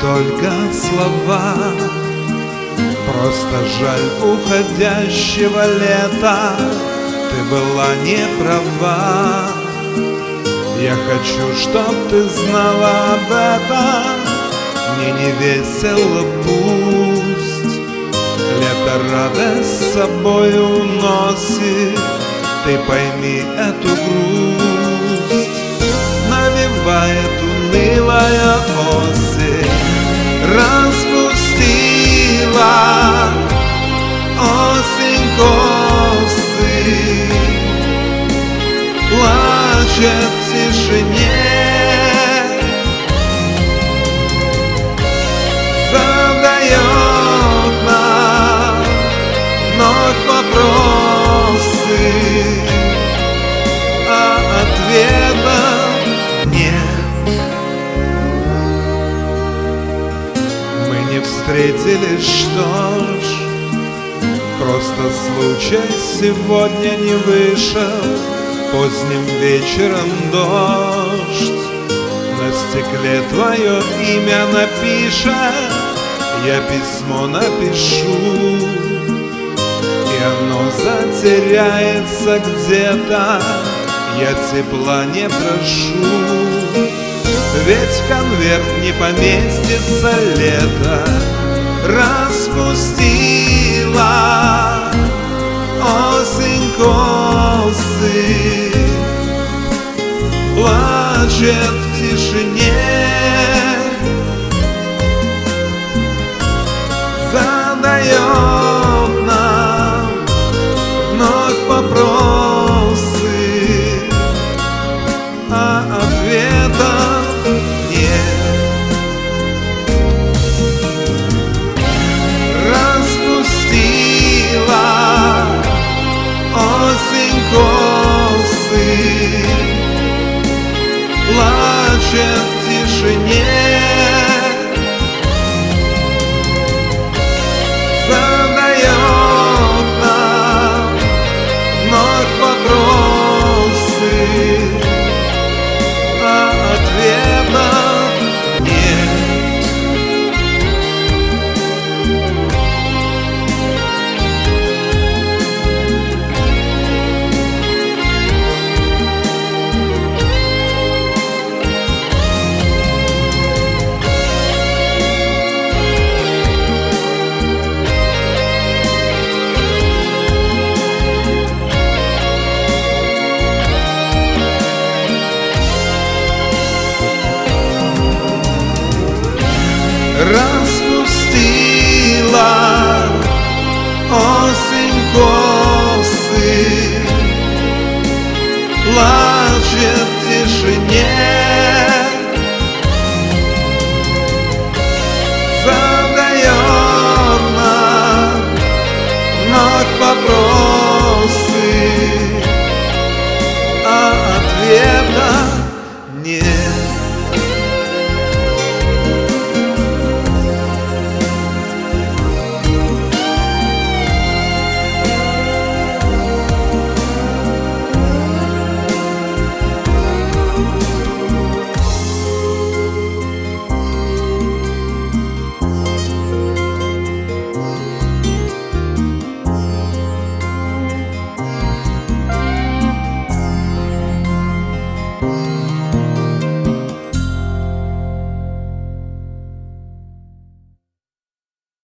только слова. Просто жаль уходящего лета Ты была не права. Я хочу, чтоб ты знала об этом. Мне не весело пусть Лето радость с собой уносит. Ты пойми эту грусть Навевает унылая осень Распустила осень косы Плачет в тишине встретились, что ж? Просто случай сегодня не вышел Поздним вечером дождь. На стекле твое имя напишет Я письмо напишу. И оно затеряется где-то Я тепла не прошу. Ведь в конверт не поместится лето Распустила. Осень косы Плачет в тишине. Задает Плачет в тишине Распустила осінь косы, плаче в тишине.